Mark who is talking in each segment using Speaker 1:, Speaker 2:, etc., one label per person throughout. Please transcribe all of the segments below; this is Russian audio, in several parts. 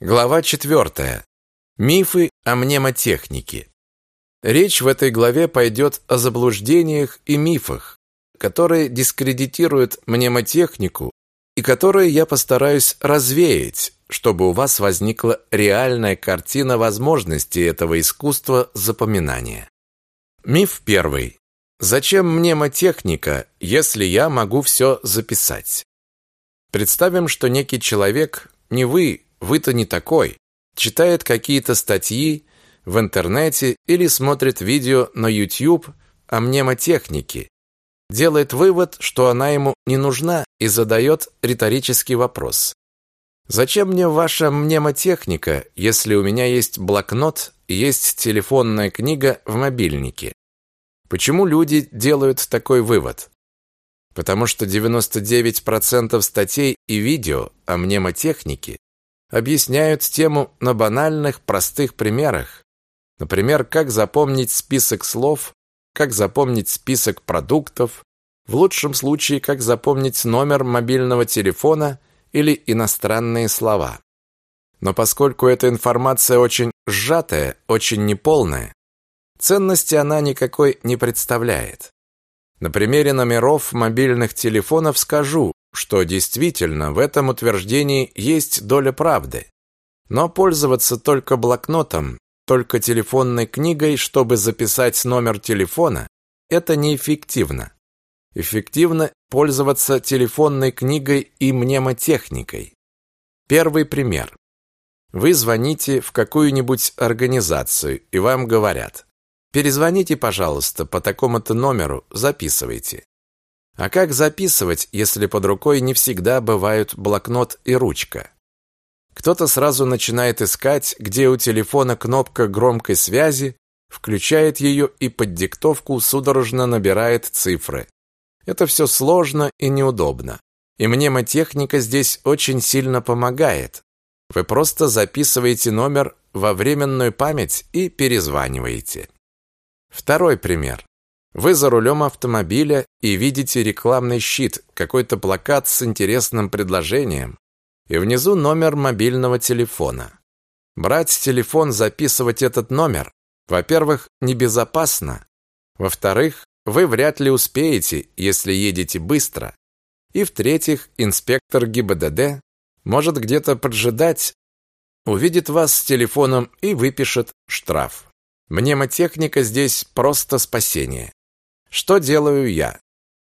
Speaker 1: Глава 4. Мифы о мнемотехнике. Речь в этой главе пойдет о заблуждениях и мифах, которые дискредитируют мнемотехнику и которые я постараюсь развеять, чтобы у вас возникла реальная картина возможностей этого искусства запоминания. Миф первый. Зачем мнемотехника, если я могу все записать? Представим, что некий человек, не вы, вы-то не такой. Читает какие-то статьи в интернете или смотрит видео на YouTube о мнемотехнике. Делает вывод, что она ему не нужна и задает риторический вопрос. Зачем мне ваша мнемотехника, если у меня есть блокнот и есть телефонная книга в мобильнике? Почему люди делают такой вывод? Потому что 99% статей и видео о мнемотехнике объясняют тему на банальных, простых примерах. Например, как запомнить список слов, как запомнить список продуктов, в лучшем случае, как запомнить номер мобильного телефона или иностранные слова. Но поскольку эта информация очень сжатая, очень неполная, ценности она никакой не представляет. На примере номеров мобильных телефонов скажу, что действительно в этом утверждении есть доля правды. Но пользоваться только блокнотом, только телефонной книгой, чтобы записать номер телефона, это неэффективно. Эффективно пользоваться телефонной книгой и мнемотехникой. Первый пример. Вы звоните в какую-нибудь организацию, и вам говорят, перезвоните, пожалуйста, по такому-то номеру, записывайте. А как записывать, если под рукой не всегда бывают блокнот и ручка? Кто-то сразу начинает искать, где у телефона кнопка громкой связи, включает ее и под диктовку судорожно набирает цифры. Это все сложно и неудобно. И мнемотехника здесь очень сильно помогает. Вы просто записываете номер во временную память и перезваниваете. Второй пример. Вы за рулем автомобиля и видите рекламный щит, какой-то плакат с интересным предложением, и внизу номер мобильного телефона. Брать телефон, записывать этот номер, во-первых, небезопасно, во-вторых, вы вряд ли успеете, если едете быстро, и в-третьих, инспектор ГИБДД может где-то поджидать, увидит вас с телефоном и выпишет штраф. Мнемотехника здесь просто спасение. Что делаю я?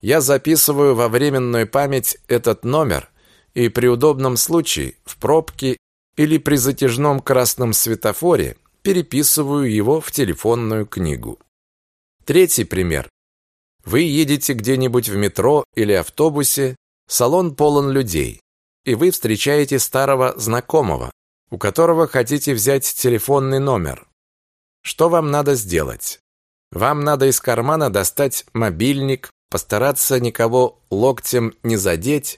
Speaker 1: Я записываю во временную память этот номер и при удобном случае в пробке или при затяжном красном светофоре переписываю его в телефонную книгу. Третий пример. Вы едете где-нибудь в метро или автобусе, салон полон людей, и вы встречаете старого знакомого, у которого хотите взять телефонный номер. Что вам надо сделать? Вам надо из кармана достать мобильник, постараться никого локтем не задеть,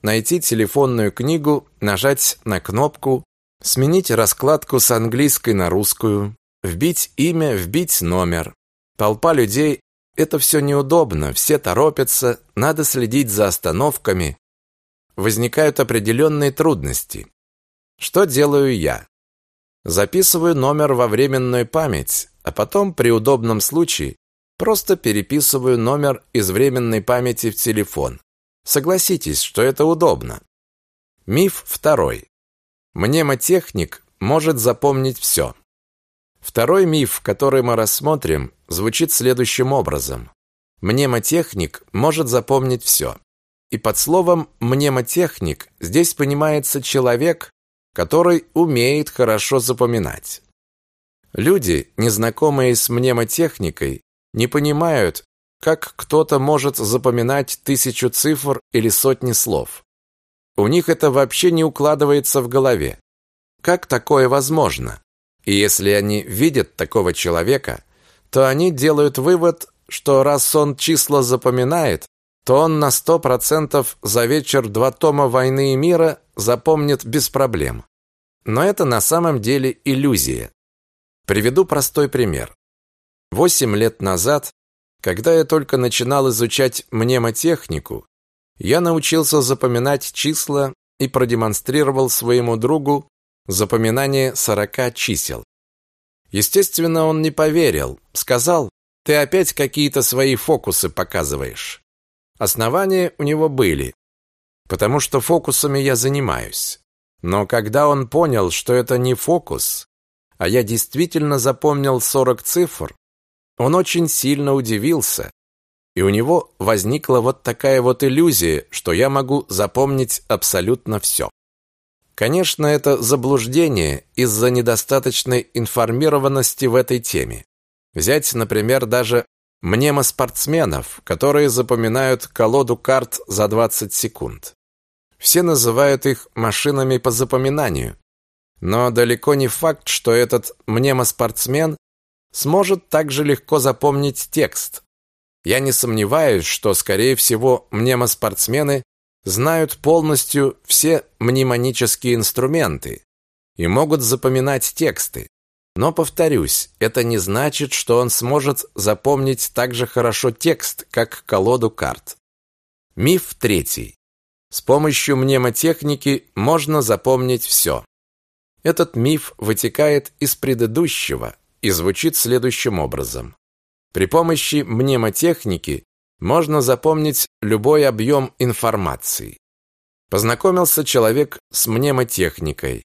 Speaker 1: найти телефонную книгу, нажать на кнопку, сменить раскладку с английской на русскую, вбить имя, вбить номер. Толпа людей – это все неудобно, все торопятся, надо следить за остановками. Возникают определенные трудности. Что делаю я? Записываю номер во временную память, а потом при удобном случае просто переписываю номер из временной памяти в телефон. Согласитесь, что это удобно. Миф второй. Мнемотехник может запомнить все. Второй миф, который мы рассмотрим, звучит следующим образом. Мнемотехник может запомнить все. И под словом «мнемотехник» здесь понимается человек, который умеет хорошо запоминать. Люди, незнакомые с мнемотехникой, не понимают, как кто-то может запоминать тысячу цифр или сотни слов. У них это вообще не укладывается в голове. Как такое возможно? И если они видят такого человека, то они делают вывод, что раз он числа запоминает, то он на сто процентов за вечер два тома «Войны и мира» запомнит без проблем. Но это на самом деле иллюзия. Приведу простой пример. Восемь лет назад, когда я только начинал изучать мнемотехнику, я научился запоминать числа и продемонстрировал своему другу запоминание 40 чисел. Естественно, он не поверил, сказал, ты опять какие-то свои фокусы показываешь. Основания у него были, потому что фокусами я занимаюсь. Но когда он понял, что это не фокус, а я действительно запомнил 40 цифр, он очень сильно удивился, и у него возникла вот такая вот иллюзия, что я могу запомнить абсолютно все. Конечно, это заблуждение из-за недостаточной информированности в этой теме. Взять, например, даже мнемоспортсменов, которые запоминают колоду карт за 20 секунд. Все называют их машинами по запоминанию, но далеко не факт, что этот мнемоспортсмен сможет также легко запомнить текст. Я не сомневаюсь, что, скорее всего, мнемоспортсмены знают полностью все мнемонические инструменты и могут запоминать тексты. Но, повторюсь, это не значит, что он сможет запомнить так же хорошо текст, как колоду карт. Миф третий. С помощью мнемотехники можно запомнить все. Этот миф вытекает из предыдущего и звучит следующим образом. При помощи мнемотехники можно запомнить любой объем информации. Познакомился человек с мнемотехникой.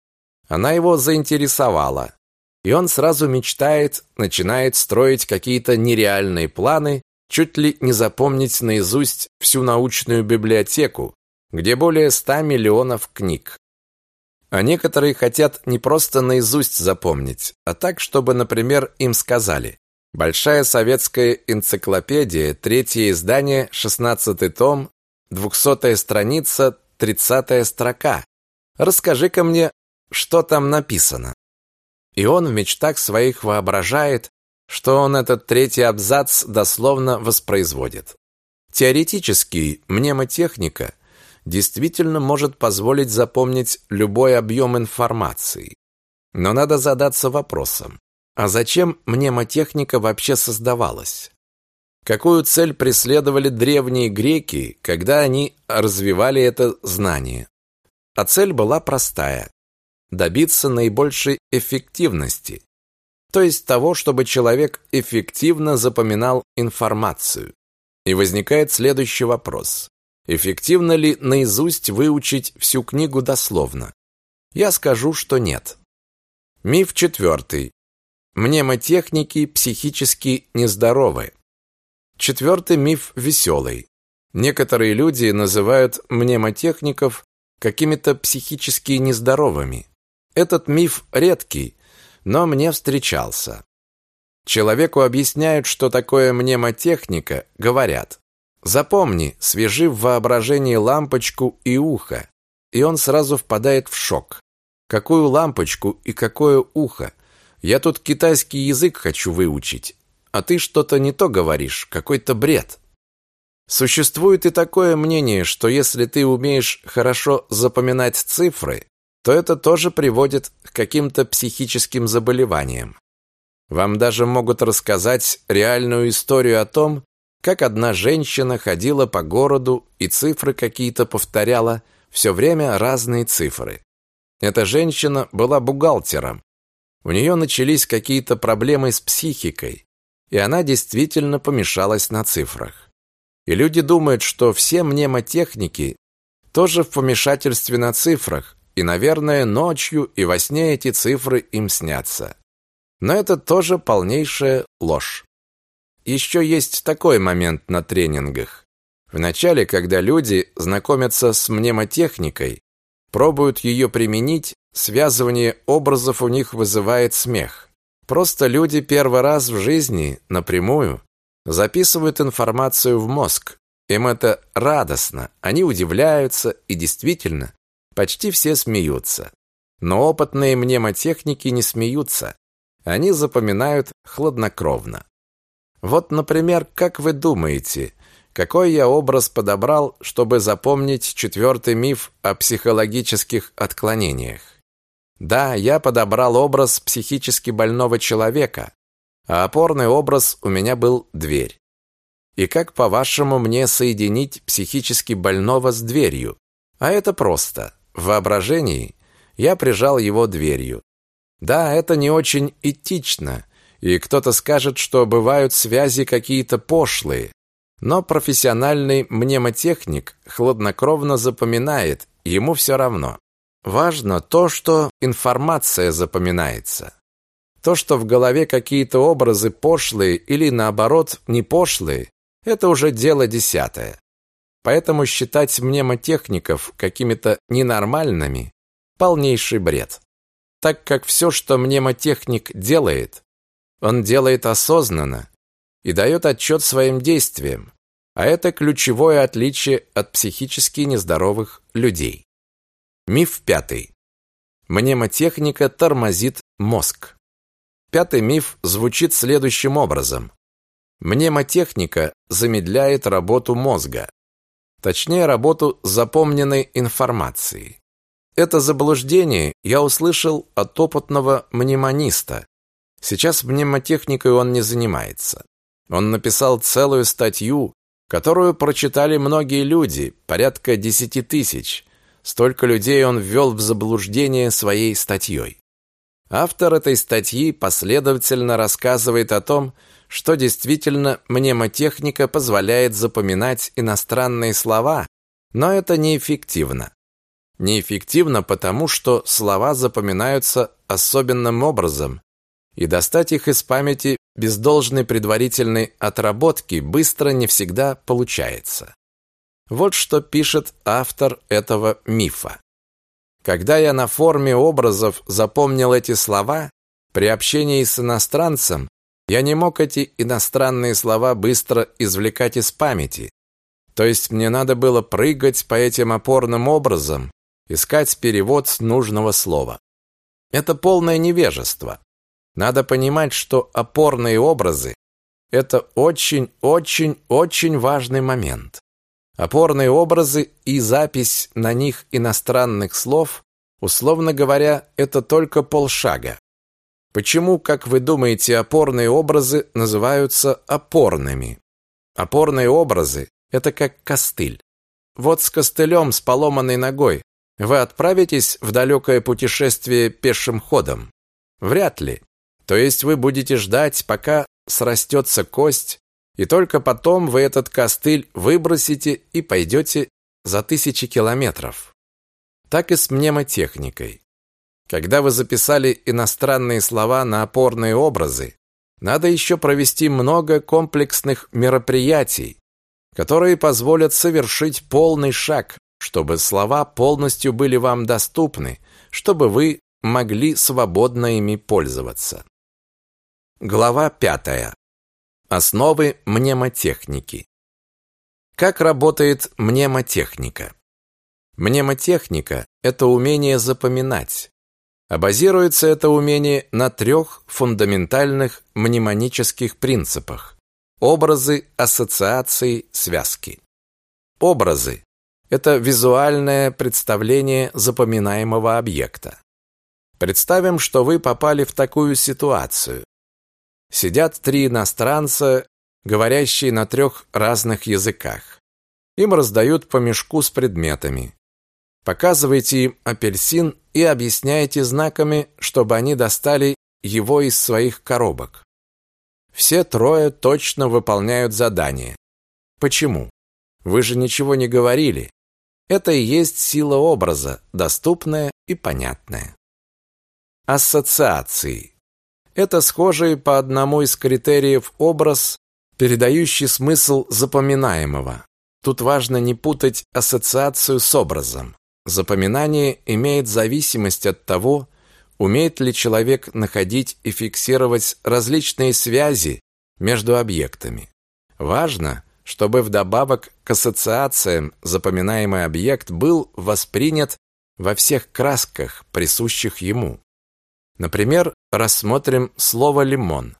Speaker 1: Она его заинтересовала. И он сразу мечтает, начинает строить какие-то нереальные планы, чуть ли не запомнить наизусть всю научную библиотеку, где более 100 миллионов книг. А некоторые хотят не просто наизусть запомнить, а так, чтобы, например, им сказали «Большая советская энциклопедия, третье издание, шестнадцатый том, двухсотая страница, тридцатая строка. Расскажи-ка мне, что там написано». И он в мечтах своих воображает, что он этот третий абзац дословно воспроизводит. Теоретически мнемотехника – действительно может позволить запомнить любой объем информации. Но надо задаться вопросом, а зачем мнемотехника вообще создавалась? Какую цель преследовали древние греки, когда они развивали это знание? А цель была простая – добиться наибольшей эффективности, то есть того, чтобы человек эффективно запоминал информацию. И возникает следующий вопрос. Эффективно ли наизусть выучить всю книгу дословно? Я скажу, что нет. Миф четвертый. Мнемотехники психически нездоровы. Четвертый миф веселый. Некоторые люди называют мнемотехников какими-то психически нездоровыми. Этот миф редкий, но мне встречался. Человеку объясняют, что такое мнемотехника, говорят. Запомни, свяжи в воображении лампочку и ухо, и он сразу впадает в шок. Какую лампочку и какое ухо? Я тут китайский язык хочу выучить, а ты что-то не то говоришь, какой-то бред. Существует и такое мнение, что если ты умеешь хорошо запоминать цифры, то это тоже приводит к каким-то психическим заболеваниям. Вам даже могут рассказать реальную историю о том, как одна женщина ходила по городу и цифры какие-то повторяла, все время разные цифры. Эта женщина была бухгалтером. У нее начались какие-то проблемы с психикой, и она действительно помешалась на цифрах. И люди думают, что все мнемотехники тоже в помешательстве на цифрах, и, наверное, ночью и во сне эти цифры им снятся. Но это тоже полнейшая ложь. Еще есть такой момент на тренингах. Вначале, когда люди знакомятся с мнемотехникой, пробуют ее применить, связывание образов у них вызывает смех. Просто люди первый раз в жизни, напрямую, записывают информацию в мозг. Им это радостно, они удивляются и действительно, почти все смеются. Но опытные мнемотехники не смеются. Они запоминают хладнокровно. Вот, например, как вы думаете, какой я образ подобрал, чтобы запомнить четвертый миф о психологических отклонениях? Да, я подобрал образ психически больного человека, а опорный образ у меня был дверь. И как, по-вашему, мне соединить психически больного с дверью? А это просто. В воображении Я прижал его дверью. Да, это не очень этично, и кто-то скажет, что бывают связи какие-то пошлые. Но профессиональный мнемотехник хладнокровно запоминает, ему все равно. Важно то, что информация запоминается. То, что в голове какие-то образы пошлые или наоборот не пошлые, это уже дело десятое. Поэтому считать мнемотехников какими-то ненормальными – полнейший бред. Так как все, что мнемотехник делает, он делает осознанно и дает отчет своим действиям, а это ключевое отличие от психически нездоровых людей. Миф пятый. Мнемотехника тормозит мозг. Пятый миф звучит следующим образом. Мнемотехника замедляет работу мозга, точнее работу запомненной информации. Это заблуждение я услышал от опытного мнемониста. Сейчас мнемотехникой он не занимается. Он написал целую статью, которую прочитали многие люди, порядка десяти тысяч. Столько людей он ввел в заблуждение своей статьей. Автор этой статьи последовательно рассказывает о том, что действительно мнемотехника позволяет запоминать иностранные слова, но это неэффективно. Неэффективно потому, что слова запоминаются особенным образом, и достать их из памяти без должной предварительной отработки быстро не всегда получается. Вот что пишет автор этого мифа. Когда я на форме образов запомнил эти слова, при общении с иностранцем я не мог эти иностранные слова быстро извлекать из памяти. То есть мне надо было прыгать по этим опорным образам, искать перевод нужного слова. Это полное невежество. Надо понимать, что опорные образы – это очень-очень-очень важный момент. Опорные образы и запись на них иностранных слов, условно говоря, это только полшага. Почему, как вы думаете, опорные образы называются опорными? Опорные образы – это как костыль. Вот с костылем, с поломанной ногой, вы отправитесь в далекое путешествие пешим ходом? Вряд ли. То есть вы будете ждать, пока срастется кость, и только потом вы этот костыль выбросите и пойдете за тысячи километров. Так и с мнемотехникой. Когда вы записали иностранные слова на опорные образы, надо еще провести много комплексных мероприятий, которые позволят совершить полный шаг, чтобы слова полностью были вам доступны, чтобы вы могли свободно ими пользоваться. Глава пятая. Основы мнемотехники. Как работает мнемотехника? Мнемотехника – это умение запоминать. А базируется это умение на трех фундаментальных мнемонических принципах – образы, ассоциации, связки. Образы – это визуальное представление запоминаемого объекта. Представим, что вы попали в такую ситуацию. Сидят три иностранца, говорящие на трех разных языках. Им раздают по мешку с предметами. Показывайте им апельсин и объясняете знаками, чтобы они достали его из своих коробок. Все трое точно выполняют задание. Почему? Вы же ничего не говорили. Это и есть сила образа, доступная и понятная. Ассоциации. Это схожий по одному из критериев образ, передающий смысл запоминаемого. Тут важно не путать ассоциацию с образом. Запоминание имеет зависимость от того, умеет ли человек находить и фиксировать различные связи между объектами. Важно, чтобы вдобавок к ассоциациям запоминаемый объект был воспринят во всех красках, присущих ему. Например, рассмотрим слово «лимон».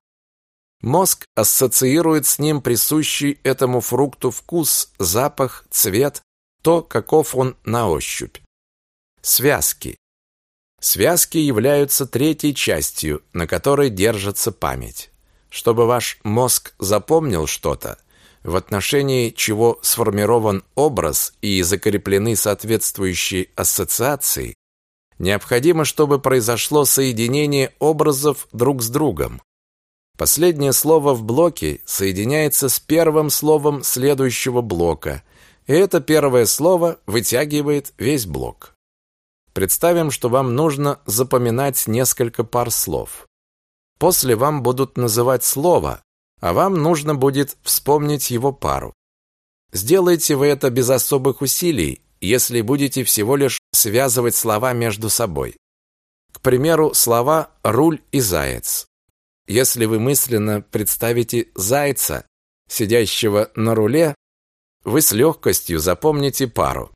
Speaker 1: Мозг ассоциирует с ним присущий этому фрукту вкус, запах, цвет, то, каков он на ощупь. Связки. Связки являются третьей частью, на которой держится память. Чтобы ваш мозг запомнил что-то, в отношении чего сформирован образ и закреплены соответствующие ассоциации, Необходимо, чтобы произошло соединение образов друг с другом. Последнее слово в блоке соединяется с первым словом следующего блока, и это первое слово вытягивает весь блок. Представим, что вам нужно запоминать несколько пар слов. После вам будут называть слово, а вам нужно будет вспомнить его пару. Сделайте вы это без особых усилий, если будете всего лишь связывать слова между собой. К примеру, слова «руль» и «заяц». Если вы мысленно представите зайца, сидящего на руле, вы с легкостью запомните пару.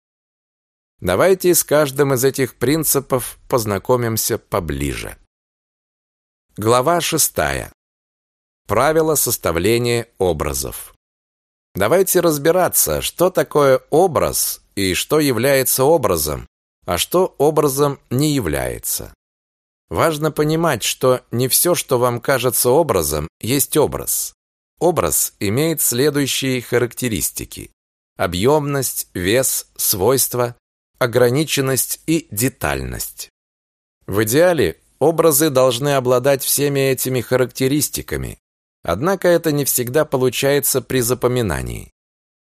Speaker 1: Давайте с каждым из этих принципов познакомимся поближе. Глава шестая. Правила составления образов. Давайте разбираться, что такое образ и что является образом, а что образом не является. Важно понимать, что не все, что вам кажется образом, есть образ. Образ имеет следующие характеристики. Объемность, вес, свойства, ограниченность и детальность. В идеале образы должны обладать всеми этими характеристиками, Однако это не всегда получается при запоминании.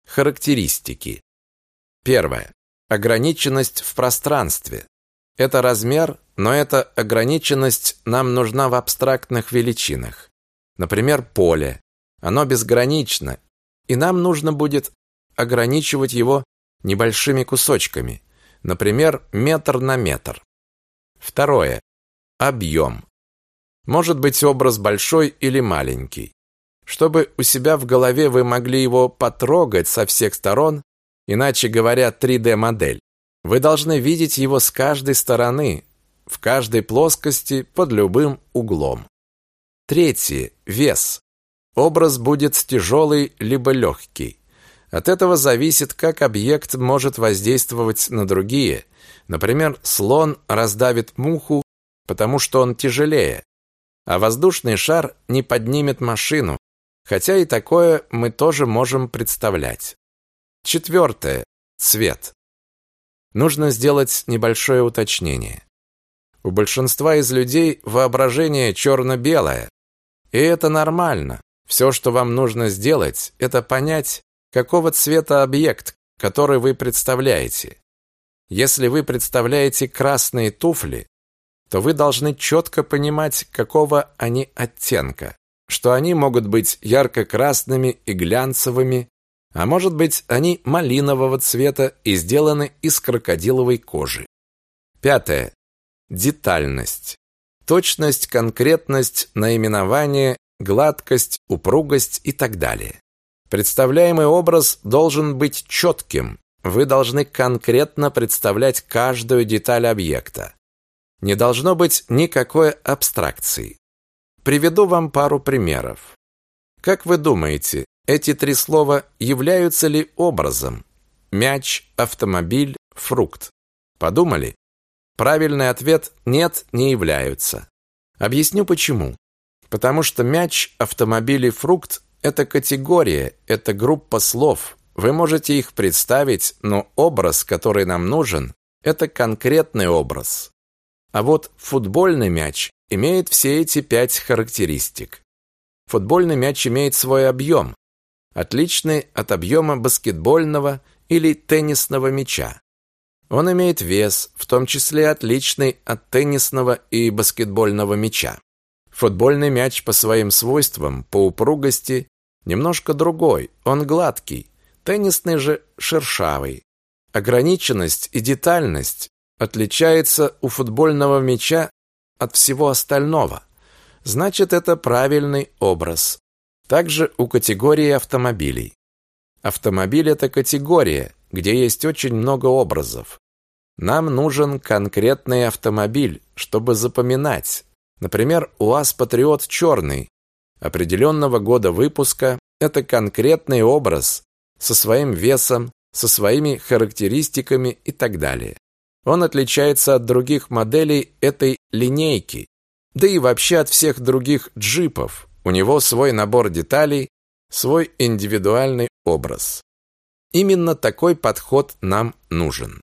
Speaker 1: Характеристики. Первое. Ограниченность в пространстве. Это размер, но эта ограниченность нам нужна в абстрактных величинах. Например, поле. Оно безгранично, и нам нужно будет ограничивать его небольшими кусочками. Например, метр на метр. Второе. Объем. Может быть образ большой или маленький. Чтобы у себя в голове вы могли его потрогать со всех сторон, иначе говоря, 3D-модель, вы должны видеть его с каждой стороны, в каждой плоскости, под любым углом. Третье. Вес. Образ будет тяжелый либо легкий. От этого зависит, как объект может воздействовать на другие. Например, слон раздавит муху, потому что он тяжелее, а воздушный шар не поднимет машину, хотя и такое мы тоже можем представлять. Четвертое. Цвет. Нужно сделать небольшое уточнение. У большинства из людей воображение черно-белое, и это нормально. Все, что вам нужно сделать, это понять, какого цвета объект, который вы представляете. Если вы представляете красные туфли, то вы должны четко понимать, какого они оттенка, что они могут быть ярко-красными и глянцевыми, а может быть, они малинового цвета и сделаны из крокодиловой кожи. Пятое. Детальность. Точность, конкретность, наименование, гладкость, упругость и так далее. Представляемый образ должен быть четким. Вы должны конкретно представлять каждую деталь объекта. Не должно быть никакой абстракции. Приведу вам пару примеров. Как вы думаете, эти три слова являются ли образом? Мяч, автомобиль, фрукт. Подумали? Правильный ответ – нет, не являются. Объясню почему. Потому что мяч, автомобиль и фрукт – это категория, это группа слов. Вы можете их представить, но образ, который нам нужен, это конкретный образ. А вот футбольный мяч имеет все эти пять характеристик. Футбольный мяч имеет свой объем, отличный от объема баскетбольного или теннисного мяча. Он имеет вес, в том числе отличный от теннисного и баскетбольного мяча. Футбольный мяч по своим свойствам, по упругости, немножко другой, он гладкий, теннисный же шершавый. Ограниченность и детальность отличается у футбольного мяча от всего остального. Значит, это правильный образ. Также у категории автомобилей. Автомобиль – это категория, где есть очень много образов. Нам нужен конкретный автомобиль, чтобы запоминать. Например, УАЗ «Патриот» черный, определенного года выпуска – это конкретный образ со своим весом, со своими характеристиками и так далее. Он отличается от других моделей этой линейки, да и вообще от всех других джипов. У него свой набор деталей, свой индивидуальный образ. Именно такой подход нам нужен.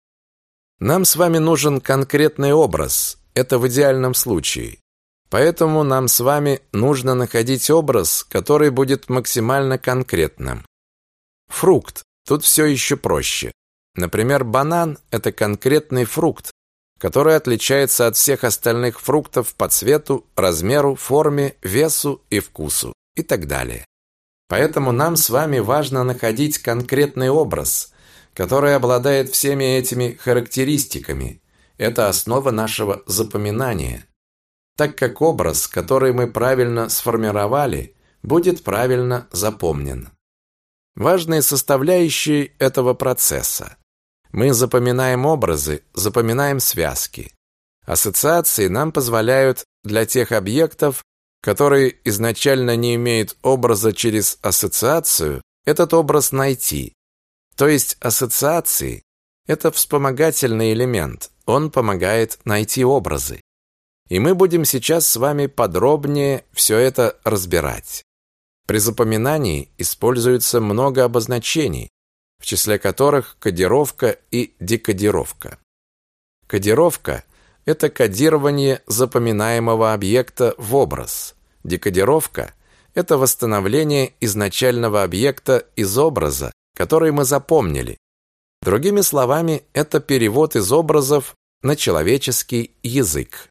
Speaker 1: Нам с вами нужен конкретный образ, это в идеальном случае. Поэтому нам с вами нужно находить образ, который будет максимально конкретным. Фрукт. Тут все еще проще. Например, банан – это конкретный фрукт, который отличается от всех остальных фруктов по цвету, размеру, форме, весу и вкусу и так далее. Поэтому нам с вами важно находить конкретный образ, который обладает всеми этими характеристиками. Это основа нашего запоминания. Так как образ, который мы правильно сформировали, будет правильно запомнен. Важные составляющие этого процесса. Мы запоминаем образы, запоминаем связки. Ассоциации нам позволяют для тех объектов, которые изначально не имеют образа через ассоциацию, этот образ найти. То есть ассоциации – это вспомогательный элемент, он помогает найти образы. И мы будем сейчас с вами подробнее все это разбирать. При запоминании используется много обозначений, в числе которых кодировка и декодировка. Кодировка – это кодирование запоминаемого объекта в образ. Декодировка – это восстановление изначального объекта из образа, который мы запомнили. Другими словами, это перевод из образов на человеческий язык.